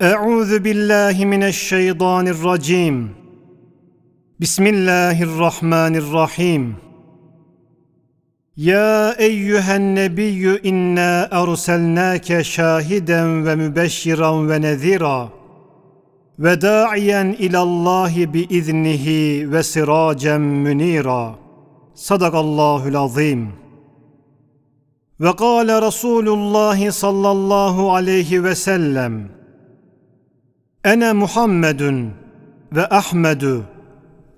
Euzu billahi mineşşeytanirracim. Bismillahirrahmanirrahim. Ya eyyühen nebiyyü inna erselnâke şahiden ve mübeşşiran ve nezira ve da'iyen ilallahi biiznihi ve siracen münira. Sadakallahul azim. Ve kâle Resulullah sallallahu aleyhi ve sellem Ene Muhammedun ve Ahmedu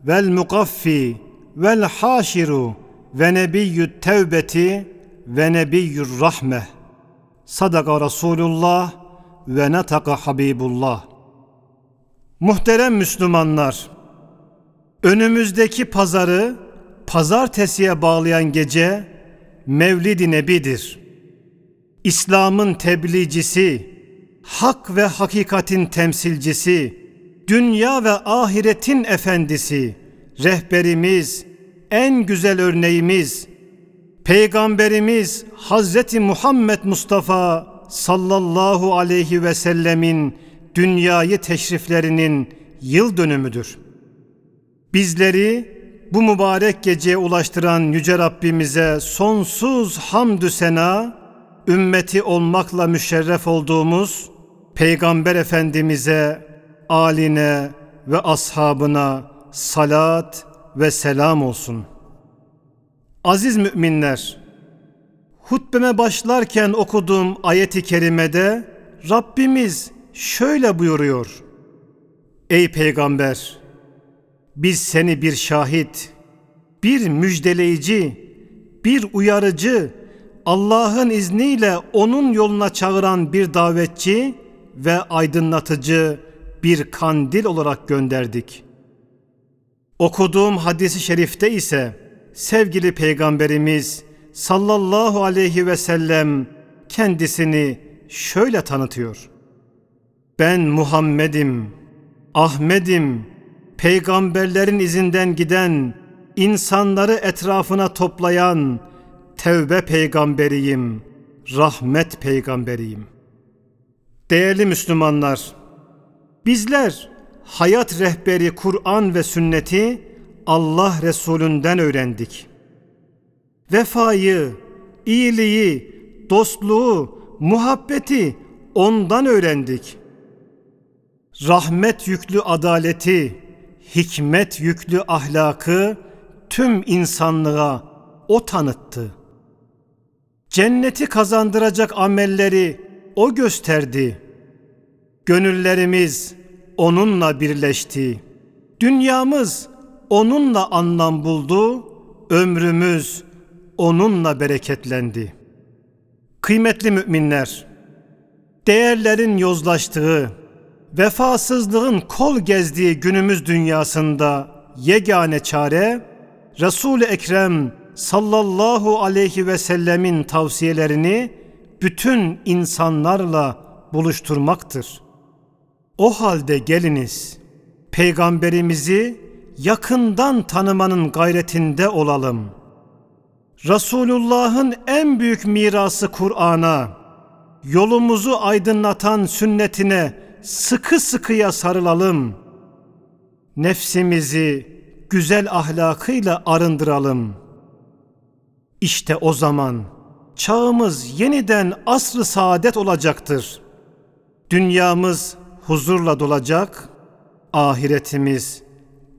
vel mukaffi vel haşiru ve nebiyyü tevbeti ve nebiyyü rahme. Sadaka Resulullah ve nataka Habibullah. Muhterem Müslümanlar, önümüzdeki pazarı pazartesiye bağlayan gece Mevlid-i Nebi'dir. İslam'ın tebliğcisi, hak ve hakikatin temsilcisi, dünya ve ahiretin efendisi, rehberimiz, en güzel örneğimiz, Peygamberimiz Hazreti Muhammed Mustafa sallallahu aleyhi ve sellemin dünyayı teşriflerinin yıl dönümüdür. Bizleri bu mübarek geceye ulaştıran Yüce Rabbimize sonsuz hamdü sena, ümmeti olmakla müşerref olduğumuz Peygamber Efendimiz'e, aline ve ashabına salat ve selam olsun. Aziz müminler, hutbeme başlarken okuduğum ayeti kerimede Rabbimiz şöyle buyuruyor. Ey peygamber, biz seni bir şahit, bir müjdeleyici, bir uyarıcı, Allah'ın izniyle onun yoluna çağıran bir davetçi ve aydınlatıcı bir kandil olarak gönderdik. Okuduğum hadisi şerifte ise sevgili peygamberimiz sallallahu aleyhi ve sellem kendisini şöyle tanıtıyor. Ben Muhammed'im, Ahmet'im, peygamberlerin izinden giden, insanları etrafına toplayan tevbe peygamberiyim, rahmet peygamberiyim. Değerli Müslümanlar, bizler hayat rehberi Kur'an ve sünneti Allah Resulünden öğrendik. Vefayı, iyiliği, dostluğu, muhabbeti ondan öğrendik. Rahmet yüklü adaleti, hikmet yüklü ahlakı tüm insanlığa o tanıttı. Cenneti kazandıracak amelleri o gösterdi. Gönüllerimiz onunla birleşti. Dünyamız onunla anlam buldu. Ömrümüz onunla bereketlendi. Kıymetli müminler, değerlerin yozlaştığı, vefasızlığın kol gezdiği günümüz dünyasında yegane çare Resul-i Ekrem sallallahu aleyhi ve sellemin tavsiyelerini bütün insanlarla buluşturmaktır. O halde geliniz peygamberimizi yakından tanımanın gayretinde olalım. Resulullah'ın en büyük mirası Kur'an'a, yolumuzu aydınlatan sünnetine sıkı sıkıya sarılalım. Nefsimizi güzel ahlakıyla arındıralım. İşte o zaman çağımız yeniden asrı saadet olacaktır. Dünyamız huzurla dolacak, ahiretimiz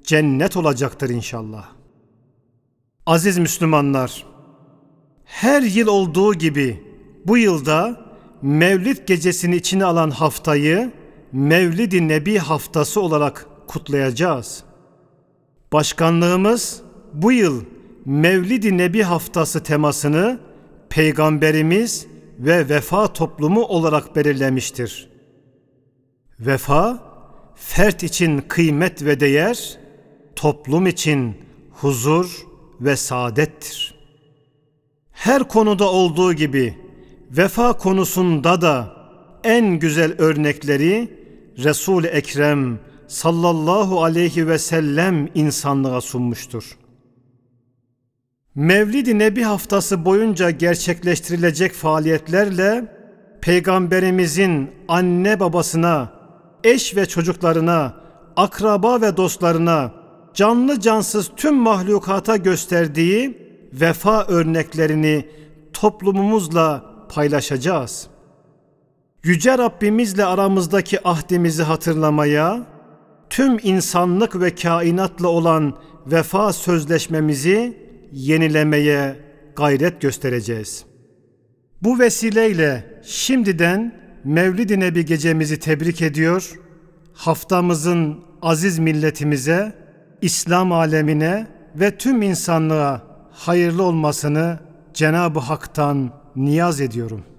cennet olacaktır inşallah. Aziz Müslümanlar, her yıl olduğu gibi bu yılda Mevlid gecesini içine alan haftayı Mevlid-i Nebi haftası olarak kutlayacağız. Başkanlığımız bu yıl Mevlid-i Nebi haftası temasını Peygamberimiz ve vefa toplumu olarak belirlemiştir. Vefa, fert için kıymet ve değer, toplum için huzur ve saadettir. Her konuda olduğu gibi vefa konusunda da en güzel örnekleri Resul-i Ekrem sallallahu aleyhi ve sellem insanlığa sunmuştur. Mevlid-i Nebi haftası boyunca gerçekleştirilecek faaliyetlerle Peygamberimizin anne babasına, eş ve çocuklarına, akraba ve dostlarına, canlı cansız tüm mahlukata gösterdiği vefa örneklerini toplumumuzla paylaşacağız. Yüce Rabbimizle aramızdaki ahdimizi hatırlamaya, tüm insanlık ve kainatla olan vefa sözleşmemizi yenilemeye gayret göstereceğiz. Bu vesileyle şimdiden Mevlid-i Nebi gecemizi tebrik ediyor, haftamızın aziz milletimize, İslam alemine ve tüm insanlığa hayırlı olmasını Cenab-ı Hak'tan niyaz ediyorum.''